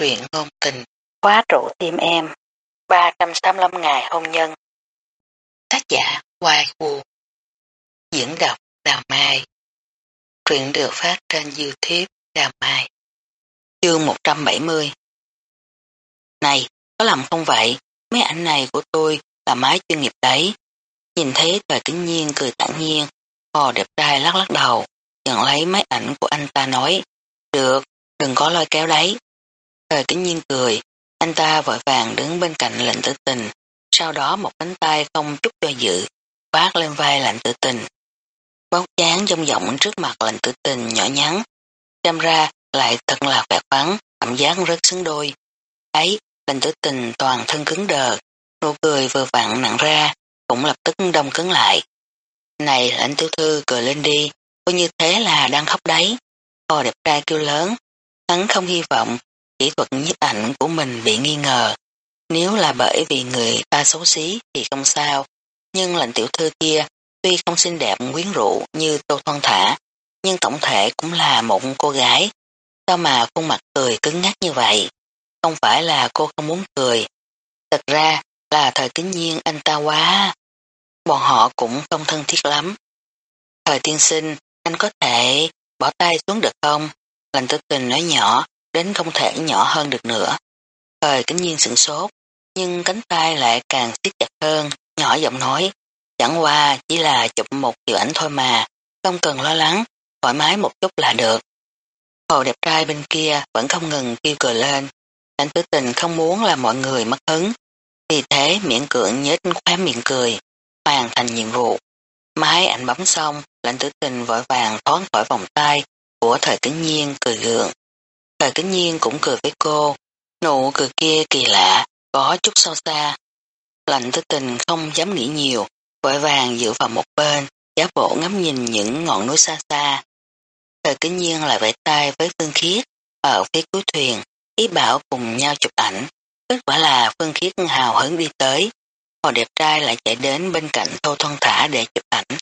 truyện ngôn tình, khóa trụ tim em, 385 ngày hôn nhân. Tác giả Hoài Vũ Diễn đọc Đào Mai Truyện được phát trên Youtube Đào Mai Chương 170 Này, có làm không vậy? Mấy ảnh này của tôi là máy chuyên nghiệp đấy. Nhìn thấy thời kính nhiên cười tản nhiên, hò đẹp trai lắc lắc đầu, nhận lấy máy ảnh của anh ta nói, được, đừng có lôi kéo đấy. Ờ, Thời kính nhiên cười, anh ta vội vàng đứng bên cạnh lệnh tử tình, sau đó một cánh tay không chút do dự, phát lên vai lệnh tử tình. Bóng dáng dông giọng trước mặt lệnh tử tình nhỏ nhắn, chăm ra lại thật là khỏe khoắn, cảm giác rất xứng đôi. Ấy, lệnh tử tình toàn thân cứng đờ, nụ cười vừa vặn nặng ra, cũng lập tức đông cứng lại. Này lệnh tiểu thư cười lên đi, coi như thế là đang khóc đấy. Hồ đẹp trai kêu lớn, hắn không hy vọng kỹ thuật nhiếp ảnh của mình bị nghi ngờ. Nếu là bởi vì người ta xấu xí thì không sao, nhưng lệnh tiểu thư kia tuy không xinh đẹp quyến rũ như Tô Thoan Thả, nhưng tổng thể cũng là một cô gái. Sao mà khuôn mặt cười cứng ngắc như vậy? Không phải là cô không muốn cười. Thật ra là thời kính nhiên anh ta quá. Bọn họ cũng không thân thiết lắm. Thời tiên sinh, anh có thể bỏ tay xuống được không? Lành tử tình nói nhỏ, đến không thể nhỏ hơn được nữa. Thời kính nhiên sửng sốt, nhưng cánh tay lại càng siết chặt hơn, nhỏ giọng nói, chẳng qua chỉ là chụp một kiểu ảnh thôi mà, không cần lo lắng, thoải mái một chút là được. Hồ đẹp trai bên kia vẫn không ngừng kêu cười lên, Lãnh tử tình không muốn là mọi người mất hứng, vì thế miệng cưỡng nhếch khóe miệng cười, hoàn thành nhiệm vụ. Máy ảnh bấm xong, lãnh tử tình vội vàng thoát khỏi vòng tay của thời kính nhiên cười gượng. Thời kính nhiên cũng cười với cô, nụ cười kia kỳ lạ, có chút sâu xa. Lạnh tư tình không dám nghĩ nhiều, vội vàng dựa vào một bên, giả bộ ngắm nhìn những ngọn núi xa xa. Thời kính nhiên lại vẫy tay với Phương Khiết, ở phía cuối thuyền, ý bảo cùng nhau chụp ảnh. Kết quả là Phương Khiết hào hứng đi tới, hồ đẹp trai lại chạy đến bên cạnh Thô Thoăn Thả để chụp ảnh.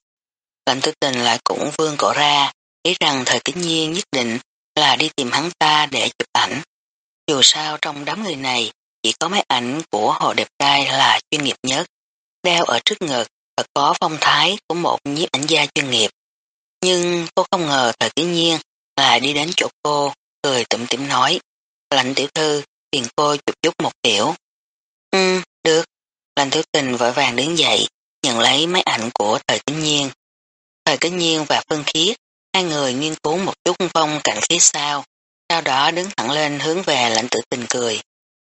Lạnh tư tình lại cũng vương cổ ra, ý rằng thời kính nhiên nhất định là đi tìm hắn ta để chụp ảnh. Dù sao trong đám người này, chỉ có máy ảnh của hồ đẹp trai là chuyên nghiệp nhất. Đeo ở trước ngực và có phong thái của một nhiếp ảnh gia chuyên nghiệp. Nhưng cô không ngờ thời kính nhiên là đi đến chỗ cô, cười tụm tỉm nói. Lạnh tiểu thư, tiền cô chụp chút một kiểu. Ừ, được. Lạnh tiểu tình vội vàng đứng dậy, nhận lấy máy ảnh của thời kính nhiên. Thời kính nhiên và phân khiết, hai người nghiên cứu một chút phong cảnh phía sau, sau đó đứng thẳng lên hướng về lạnh tử tình cười.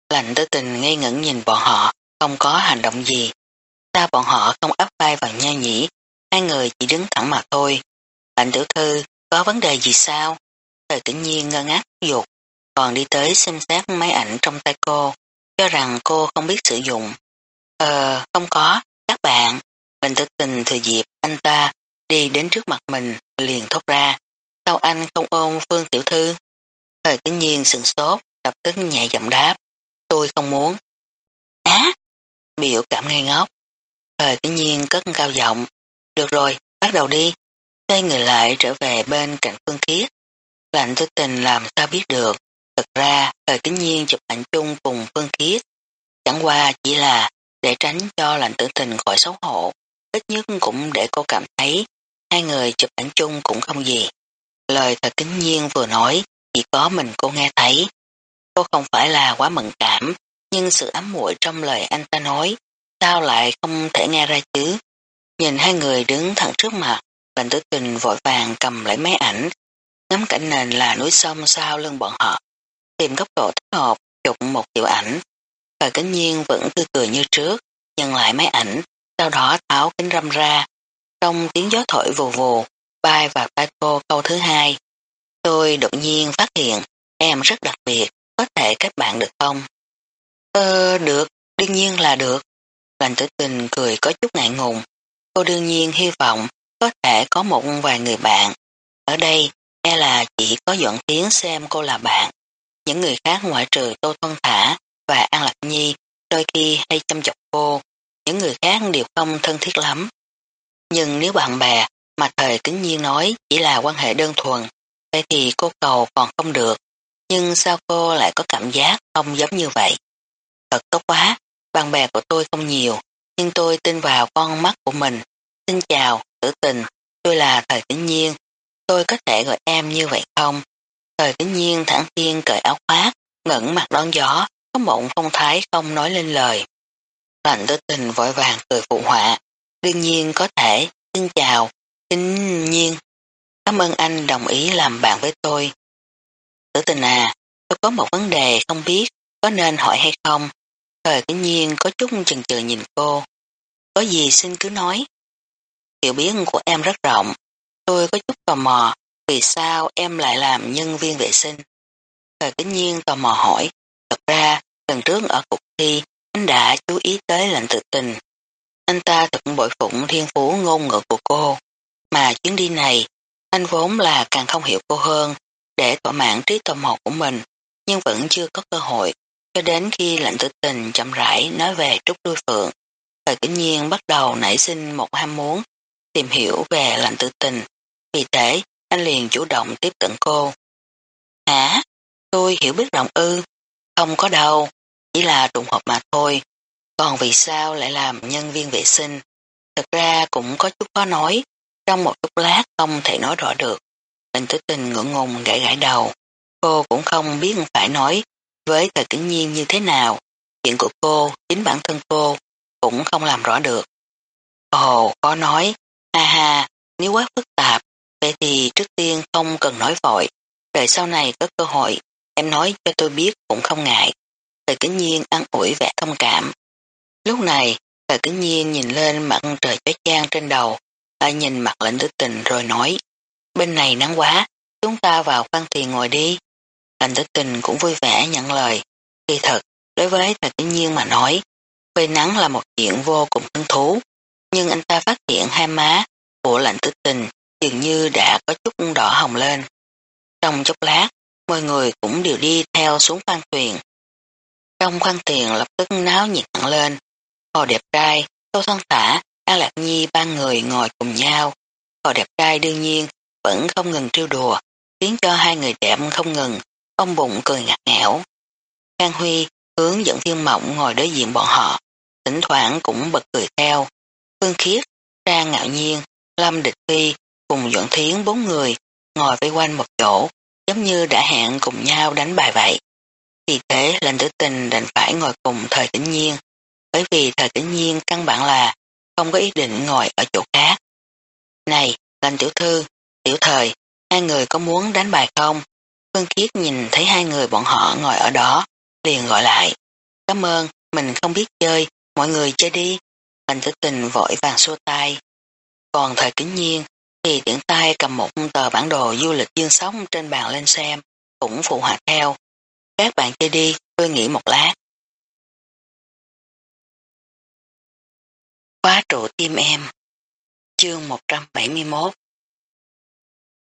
Lạnh tử tình ngây ngẩn nhìn bọn họ, không có hành động gì. Sao bọn họ không áp vai vào nhau nhỉ? Hai người chỉ đứng thẳng mà thôi. Lạnh tiểu thư, có vấn đề gì sao? Thời tự nhiên ngơ ngác dục, còn đi tới xem xét máy ảnh trong tay cô, cho rằng cô không biết sử dụng. Ờ, không có, các bạn. Bình tử tình thừa dịp anh ta đi đến trước mặt mình, liền thốt ra. Sao anh không ôm Phương Tiểu Thư? Thời tính nhiên sừng sốt, lập tức nhẹ giọng đáp. Tôi không muốn. Á! biểu cảm ngây ngốc. Thời tính nhiên cất cao giọng. Được rồi, bắt đầu đi. Xoay người lại trở về bên cạnh Phương Khiết. Lạnh thức tình làm sao biết được. Thật ra, thời kính nhiên chụp ảnh chung cùng Phương Khiết. Chẳng qua chỉ là để tránh cho lạnh tử tình khỏi xấu hổ. Ít nhất cũng để cô cảm thấy hai người chụp ảnh chung cũng không gì. Lời thật kính nhiên vừa nói chỉ có mình cô nghe thấy. Cô không phải là quá mẫn cảm, nhưng sự ấm muội trong lời anh ta nói sao lại không thể nghe ra chứ. Nhìn hai người đứng thẳng trước mặt, lạnh tử tình vội vàng cầm lấy máy ảnh, ngắm cảnh nền là núi sông sau lưng bọn họ tìm góc độ thích hợp, chụp một kiểu ảnh. Thời kính nhiên vẫn tươi cười như trước, nhận lại máy ảnh, sau đó tháo kính râm ra. Trong tiếng gió thổi vù vù, bay và tai cô câu thứ hai. Tôi đột nhiên phát hiện em rất đặc biệt, có thể kết bạn được không? Ờ, được, đương nhiên là được. Lành tử tình cười có chút ngại ngùng. Cô đương nhiên hy vọng có thể có một vài người bạn. Ở đây, e là chỉ có dọn tiếng xem cô là bạn. Những người khác ngoại trừ Tô Thuân Thả và An Lạc Nhi đôi khi hay chăm chọc cô, những người khác đều không thân thiết lắm. Nhưng nếu bạn bè mà thời kính nhiên nói chỉ là quan hệ đơn thuần, vậy thì cô cầu còn không được. nhưng sao cô lại có cảm giác không giống như vậy? Thật tốt quá, bạn bè của tôi không nhiều, nhưng tôi tin vào con mắt của mình. Xin chào, tử tình, tôi là thời kính nhiên, tôi có thể gọi em như vậy không? Thời kính nhiên thẳng thiên cởi áo khoác, ngẩng mặt đón gió, có mộng phong thái không nói lên lời. Lạnh tử tình vội vàng cười phụ họa, đương nhiên có thể, xin chào, xin nhiên. Cảm ơn anh đồng ý làm bạn với tôi. Tử tình à, tôi có một vấn đề không biết có nên hỏi hay không. Thời tự nhiên có chút chần chừ nhìn cô. Có gì xin cứ nói. Hiểu biết của em rất rộng. Tôi có chút tò mò vì sao em lại làm nhân viên vệ sinh. Thời tự nhiên tò mò hỏi. Thật ra, lần trước ở cuộc thi, anh đã chú ý tới lệnh tự tình. Anh ta thật bội phụng thiên phú ngôn ngữ của cô. Mà chuyến đi này, anh vốn là càng không hiểu cô hơn để thỏa mãn trí tò mò của mình, nhưng vẫn chưa có cơ hội, cho đến khi lạnh tử tình chậm rãi nói về trúc đuôi phượng. Thời tự nhiên bắt đầu nảy sinh một ham muốn tìm hiểu về lạnh tử tình, vì thế anh liền chủ động tiếp cận cô. Hả? Tôi hiểu biết rộng ư? Không có đâu, chỉ là trùng hợp mà thôi. Còn vì sao lại làm nhân viên vệ sinh? Thật ra cũng có chút khó nói, trong một chút lát không thể nói rõ được. Lệnh tử tình ngưỡng ngùng gãi gãi đầu. Cô cũng không biết phải nói với thời kính nhiên như thế nào. Chuyện của cô, chính bản thân cô, cũng không làm rõ được. Ồ, có nói, ha ha, nếu quá phức tạp, vậy thì trước tiên không cần nói vội. Đợi sau này có cơ hội, em nói cho tôi biết cũng không ngại. Thời kính nhiên ăn ủi vẻ thông cảm. Lúc này, tạ kính nhiên nhìn lên mặt trời chói chang trên đầu, lại nhìn mặt lệnh tử tình rồi nói bên này nắng quá, chúng ta vào quan thuyền ngồi đi. lệnh tử tình cũng vui vẻ nhận lời. Kỳ thật, đối với tạ tự nhiên mà nói, phơi nắng là một chuyện vô cùng hứng thú, nhưng anh ta phát hiện hai má của lệnh tử tình dường như đã có chút đỏ hồng lên. Trong chốc lát, mọi người cũng đều đi theo xuống quan thuyền. Trong quan thuyền lập tức náo nhiệt lên. Hồ đẹp trai, Tô Thân Thả, An Lạc Nhi ba người ngồi cùng nhau. Hồ đẹp trai đương nhiên vẫn không ngừng trêu đùa, khiến cho hai người đẹp không ngừng, ông bụng cười ngặt nghẽo. Khang Huy hướng dẫn thiên mộng ngồi đối diện bọn họ, thỉnh thoảng cũng bật cười theo. Phương Khiết, Trang ngạo nhiên, Lâm Địch Phi cùng Duẩn Thiến bốn người ngồi vây quanh một chỗ, giống như đã hẹn cùng nhau đánh bài vậy. Vì thế lệnh tử tình đành phải ngồi cùng thời tĩnh nhiên, bởi vì thời tĩnh nhiên căn bản là không có ý định ngồi ở chỗ khác. Này, lành tiểu thư, Tiểu thời, hai người có muốn đánh bài không? Phương Khiết nhìn thấy hai người bọn họ ngồi ở đó, liền gọi lại. Cảm ơn, mình không biết chơi, mọi người chơi đi. lành tử tình vội vàng xua tay. Còn thời kính nhiên, thì tiện tay cầm một tờ bản đồ du lịch dương sống trên bàn lên xem, cũng phụ họa theo. Các bạn chơi đi, tôi nghĩ một lát. Khóa trụ tim em Chương 171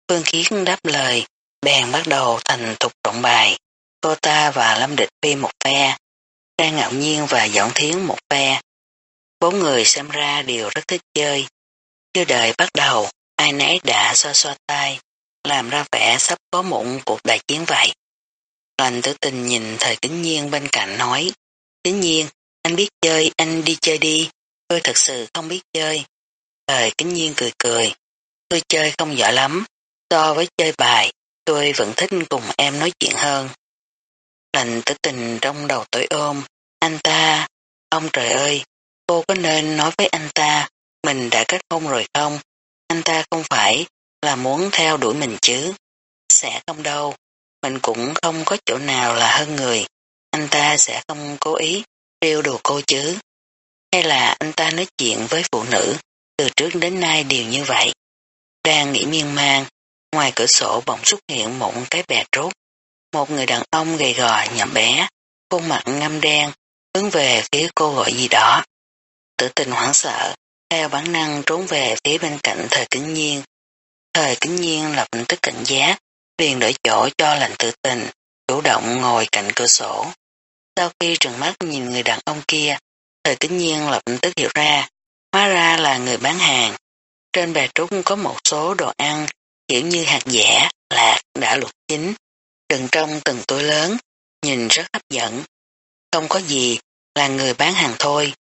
Phương Khiến đáp lời, bèn bắt đầu thành thục trọng bài. Cô ta và Lâm Địch Phi một phe, Trang Ngạo Nhiên và giọng Thiến một phe. Bốn người xem ra đều rất thích chơi. Chưa đợi bắt đầu, ai nấy đã xoa xoa tay, làm ra vẻ sắp có mụn cuộc đại chiến vậy. Lành tử tình nhìn thời kính nhiên bên cạnh nói, kính nhiên, anh biết chơi, anh đi chơi đi, tôi thật sự không biết chơi. Thời kính nhiên cười cười, tôi chơi không giỏi lắm, So với chơi bài, tôi vẫn thích cùng em nói chuyện hơn. Lành tử tình trong đầu tối ôm, anh ta, ông trời ơi, cô có nên nói với anh ta, mình đã kết hôn rồi không? Anh ta không phải là muốn theo đuổi mình chứ. Sẽ không đâu, mình cũng không có chỗ nào là hơn người. Anh ta sẽ không cố ý trêu đồ cô chứ. Hay là anh ta nói chuyện với phụ nữ từ trước đến nay đều như vậy. Đang nghĩ miên man, Ngoài cửa sổ bỗng xuất hiện một cái bè rốt. Một người đàn ông gầy gò nhậm bé, khuôn mặt ngâm đen, hướng về phía cô gọi gì đó. Tử tình hoảng sợ, theo bản năng trốn về phía bên cạnh thời kính nhiên. Thời kính nhiên lập tức cảnh giác, liền đổi chỗ cho lành tự tình, chủ động ngồi cạnh cửa sổ. Sau khi trừng mắt nhìn người đàn ông kia, thời kính nhiên lập tức hiểu ra, hóa ra là người bán hàng. Trên bè trúc có một số đồ ăn kiểu như hạt dẻ, lạc đã luộc chín. đựng trong từng túi lớn, nhìn rất hấp dẫn. Không có gì, là người bán hàng thôi.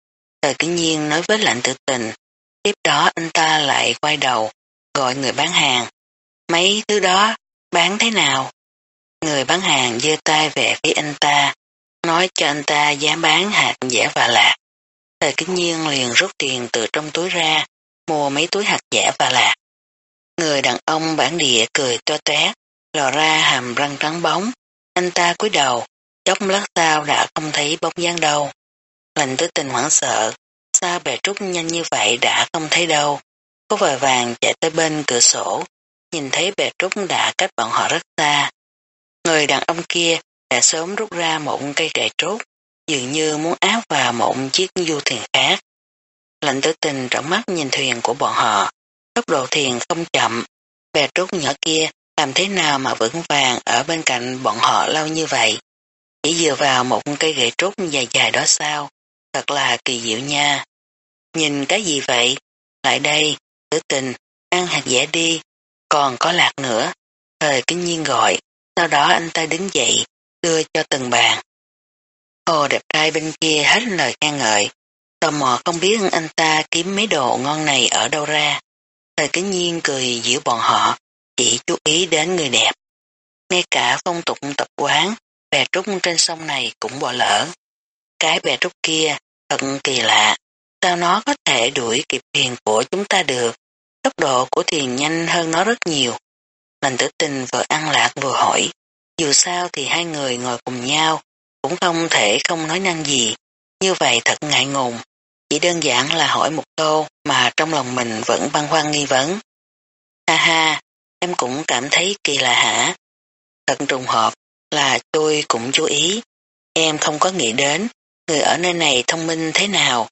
Thời kính nhiên nói với lạnh tử tình, tiếp đó anh ta lại quay đầu, gọi người bán hàng. Mấy thứ đó, bán thế nào? Người bán hàng giơ tay về phía anh ta, nói cho anh ta giá bán hạt dẻ và lạc. Tề kính nhiên liền rút tiền từ trong túi ra, mua mấy túi hạt giả và lạc. Người đàn ông bản địa cười to té, lò ra hàm răng trắng bóng. Anh ta cúi đầu, chốc lát sau đã không thấy bóng dáng đâu. Lành tứ tình hoảng sợ, sao bè trúc nhanh như vậy đã không thấy đâu. Có vòi vàng chạy tới bên cửa sổ, nhìn thấy bè trúc đã cách bọn họ rất xa. Người đàn ông kia đã sớm rút ra một cây gậy trúc, dường như muốn áp vào một chiếc du thuyền khác. Lạnh tử tình trợn mắt nhìn thuyền của bọn họ, tốc độ thuyền không chậm, bè trúc nhỏ kia làm thế nào mà vững vàng ở bên cạnh bọn họ lâu như vậy. Chỉ dựa vào một cây gậy trúc dài dài đó sao, thật là kỳ diệu nha. Nhìn cái gì vậy? Lại đây, tử tình, ăn hạt dẻ đi, còn có lạc nữa. Thời kinh nhiên gọi, sau đó anh ta đứng dậy, đưa cho từng bàn. Hồ đẹp trai bên kia hết lời khen ngợi, tò mò không biết anh ta kiếm mấy đồ ngon này ở đâu ra. Thời kính nhiên cười giữa bọn họ, chỉ chú ý đến người đẹp. Ngay cả phong tục tập quán, bè trúc trên sông này cũng bỏ lỡ. Cái bè trúc kia thật kỳ lạ, sao nó có thể đuổi kịp thuyền của chúng ta được, tốc độ của thuyền nhanh hơn nó rất nhiều. Lành tử tình vừa ăn lạc vừa hỏi, dù sao thì hai người ngồi cùng nhau, cũng không thể không nói năng gì, như vậy thật ngại ngùng. Chỉ đơn giản là hỏi một câu mà trong lòng mình vẫn băn khoăn nghi vấn. Ha ha, em cũng cảm thấy kỳ lạ hả? Thật trùng hợp là tôi cũng chú ý. Em không có nghĩ đến người ở nơi này thông minh thế nào.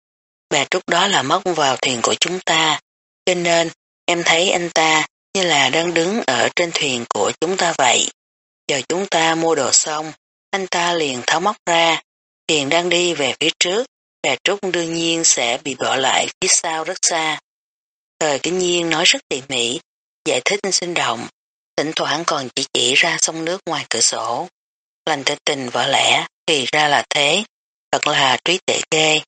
Bà Trúc đó là mất vào thuyền của chúng ta. Cho nên em thấy anh ta như là đang đứng ở trên thuyền của chúng ta vậy. giờ chúng ta mua đồ xong, anh ta liền tháo móc ra. tiền đang đi về phía trước, bà Trúc đương nhiên sẽ bị bỏ lại phía sau rất xa. Thời kinh nhiên nói rất tỉ mỉ, giải thích sinh động, thỉnh thoảng còn chỉ chỉ ra sông nước ngoài cửa sổ. Lành tử tình vỡ lẽ, thì ra là thế, thật là trí tệ ghê.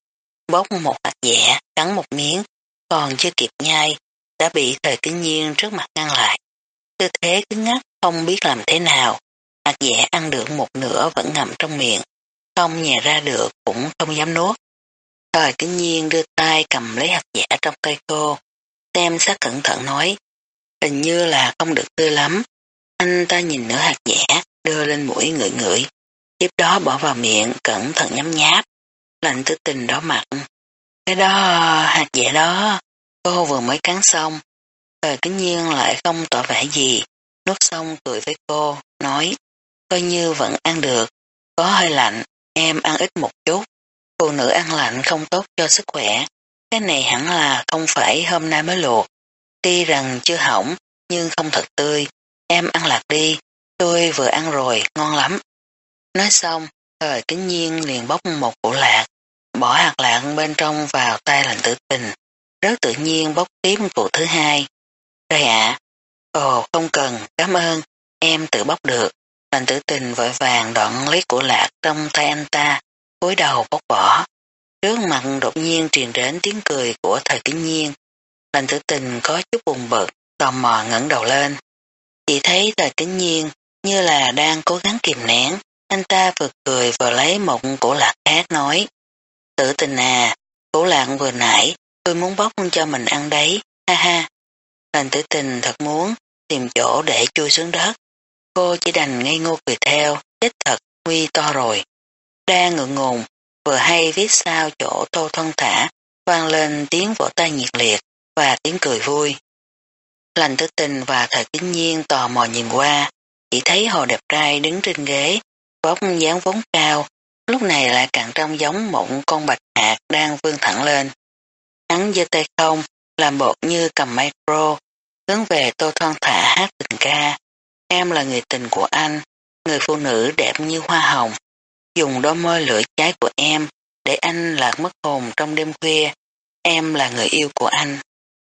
Bốc một hạt dẻ, cắn một miếng, còn chưa kịp nhai, đã bị thời kinh nhiên trước mặt ngăn lại. Tư thế cứng ngắc không biết làm thế nào, hạt dẻ ăn được một nửa vẫn ngậm trong miệng, không nhè ra được cũng không dám nuốt. Thời kính nhiên đưa tay cầm lấy hạt dẻ trong tay cô, xem sát cẩn thận nói, hình như là không được tươi lắm. Anh ta nhìn nửa hạt dẻ, đưa lên mũi ngửi ngửi, tiếp đó bỏ vào miệng cẩn thận nhắm nháp. Lạnh tư tình đó mặt. Cái đó, hạt dẻ đó, cô vừa mới cắn xong. Thời kính nhiên lại không tỏ vẻ gì, nuốt xong cười với cô, nói, coi như vẫn ăn được, có hơi lạnh, em ăn ít một chút. Phụ nữ ăn lạnh không tốt cho sức khỏe, cái này hẳn là không phải hôm nay mới luộc. Tuy rằng chưa hỏng, nhưng không thật tươi, em ăn lạc đi, tôi vừa ăn rồi, ngon lắm. Nói xong, thời kính nhiên liền bóc một củ lạc, bỏ hạt lạc bên trong vào tay lành tử tình, rất tự nhiên bóc tiếp củ thứ hai. Đây ạ, ồ không cần, cảm ơn, em tự bóc được. Lành tử tình vội vàng đoạn lấy củ lạc trong tay anh ta, cúi đầu bóc bỏ. Trước mặt đột nhiên truyền đến tiếng cười của thời kính nhiên. Lành tử tình có chút buồn bực, tò mò ngẩng đầu lên. Chỉ thấy thời kính nhiên như là đang cố gắng kìm nén, anh ta vừa cười vừa lấy một cổ lạc khác nói. Tử tình à, cổ lạc vừa nãy, tôi muốn bóc cho mình ăn đấy, ha ha. Lành tử tình thật muốn tìm chỗ để chui xuống đất. Cô chỉ đành ngây ngô cười theo, chết thật, nguy to rồi. Đang ngượng ngùng, vừa hay viết sao chỗ tô thân thả, vang lên tiếng vỗ tay nhiệt liệt và tiếng cười vui. Lành tử tình và thời kính nhiên tò mò nhìn qua, chỉ thấy hồ đẹp trai đứng trên ghế, vóc dáng vốn cao, lúc này lại càng trông giống một con bạch hạt đang vươn thẳng lên. Hắn giơ tay không, làm bộ như cầm micro, hướng về tô thon thả hát tình ca. Em là người tình của anh, người phụ nữ đẹp như hoa hồng. Dùng đôi môi lửa cháy của em để anh lạc mất hồn trong đêm khuya. Em là người yêu của anh.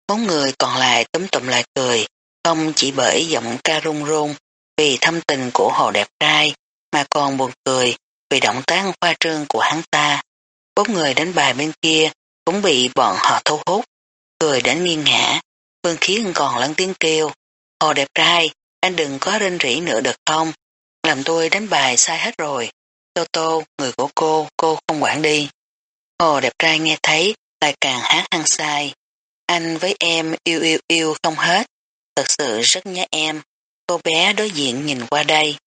Bốn người còn lại túm tụm lại cười, không chỉ bởi giọng ca rung rung, vì thâm tình của hồ đẹp trai, mà còn buồn cười vì động tác khoa trương của hắn ta. Bốn người đánh bài bên kia cũng bị bọn họ thu hút, cười đến nghiêng ngã. Vương Khiến còn lẫn tiếng kêu, hồ đẹp trai, anh đừng có rên rỉ nữa được không? Làm tôi đánh bài sai hết rồi. Tô tô, người của cô, cô không quản đi. Hồ đẹp trai nghe thấy, lại càng hát hăng sai. Anh với em yêu yêu yêu không hết, thật sự rất nhớ em. Cô bé đối diện nhìn qua đây.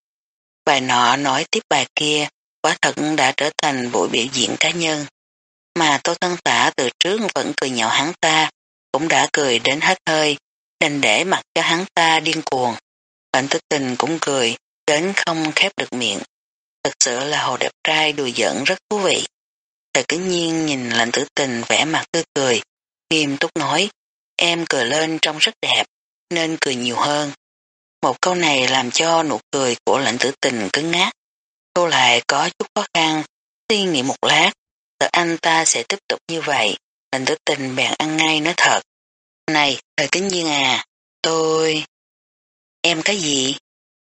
Bài nọ nói tiếp bài kia, quả thật đã trở thành buổi biểu diễn cá nhân. Mà Tô thân Tả từ trước vẫn cười nhạo hắn ta, cũng đã cười đến hết hơi, đành để mặc cho hắn ta điên cuồng. Lệnh tức tình cũng cười, đến không khép được miệng. Thật sự là hồ đẹp trai đùa giỡn rất thú vị. Thời cứ nhiên nhìn lệnh tử tình vẽ mặt tươi cười, nghiêm túc nói, em cười lên trông rất đẹp, nên cười nhiều hơn. Một câu này làm cho nụ cười của lệnh tử tình cứng ngát. Cô lại có chút khó khăn, suy nghĩ một lát, sợ anh ta sẽ tiếp tục như vậy, lệnh tử tình bèn ăn ngay nói thật. Này, thời kính nhiên à, tôi... Em cái gì?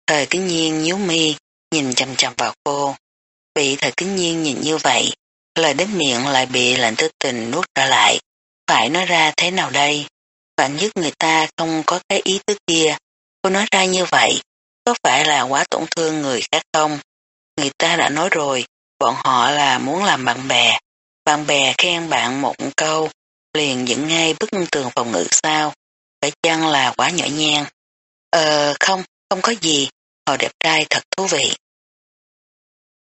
Thời kính nhiên nhíu mi, nhìn chầm chầm vào cô. Bị thời kính nhiên nhìn như vậy, lời đến miệng lại bị lạnh tư tình nuốt trở lại. Phải nói ra thế nào đây? Bạn nhất người ta không có cái ý tứ kia. Cô nói ra như vậy, có phải là quá tổn thương người khác không? Người ta đã nói rồi, bọn họ là muốn làm bạn bè. Bạn bè khen bạn một câu, liền dựng ngay bức tường phòng ngự sao. Phải chăng là quá nhỏ nhan? Ờ không, không có gì, họ đẹp trai thật thú vị.